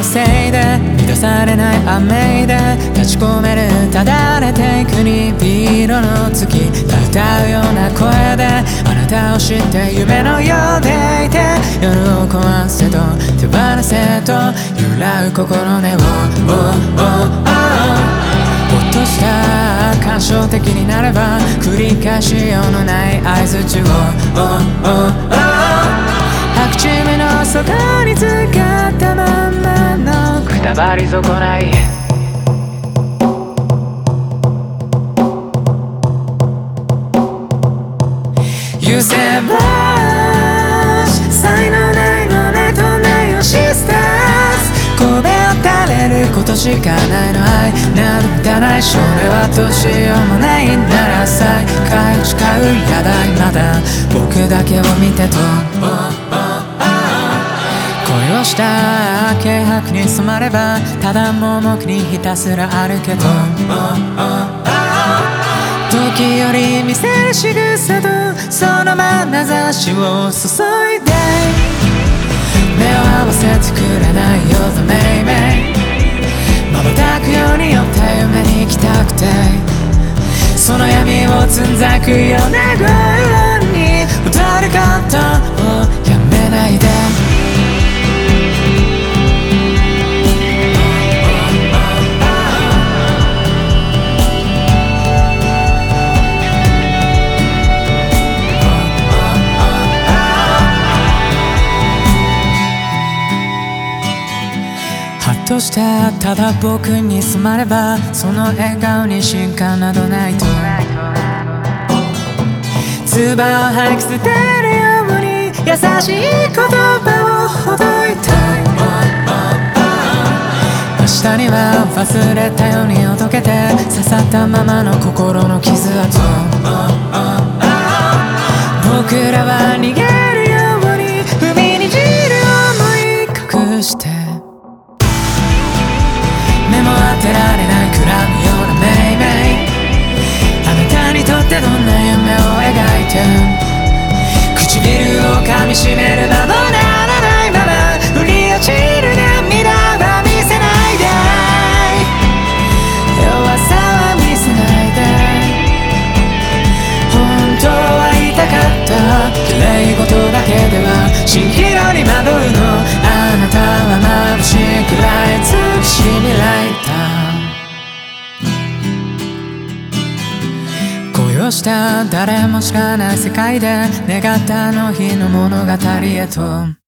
のせいで満たされない雨で立ち込めるただれていくにビールの月歌うような声であなたを知って夢のようでいて夜を壊せと手放せと揺らう心根を、oh, oh, oh 感傷的になれば繰り返しようのない合図中を、白のくたばり損ない。優先ばし才能ないのねとないよシスター神戸を垂れることしかないの愛なんだないそれはどうしようもないなら再会誓うやだいまだ。僕だけを見てと。恋をした軽薄に染まればただ盲目にひたすら歩けと。時より見せる仕草とその眼差しを注いで。目を合わせてくれないよ The メイメイ。瞬くように寄った夢に行きたくて。その闇をつんざくような声に踊ることをやめないで。としたただ僕に染まればその笑顔に進化などないと唾を吐き捨てるように優しい言葉をほどいたい明日には忘れたようにおどけて刺さったままの心の傷跡僕らは逃げてられないくらむような命名あなたにとってどんな夢を描いて唇を噛みしめるなした。誰も知らない世界で願ったあの日の物語へと。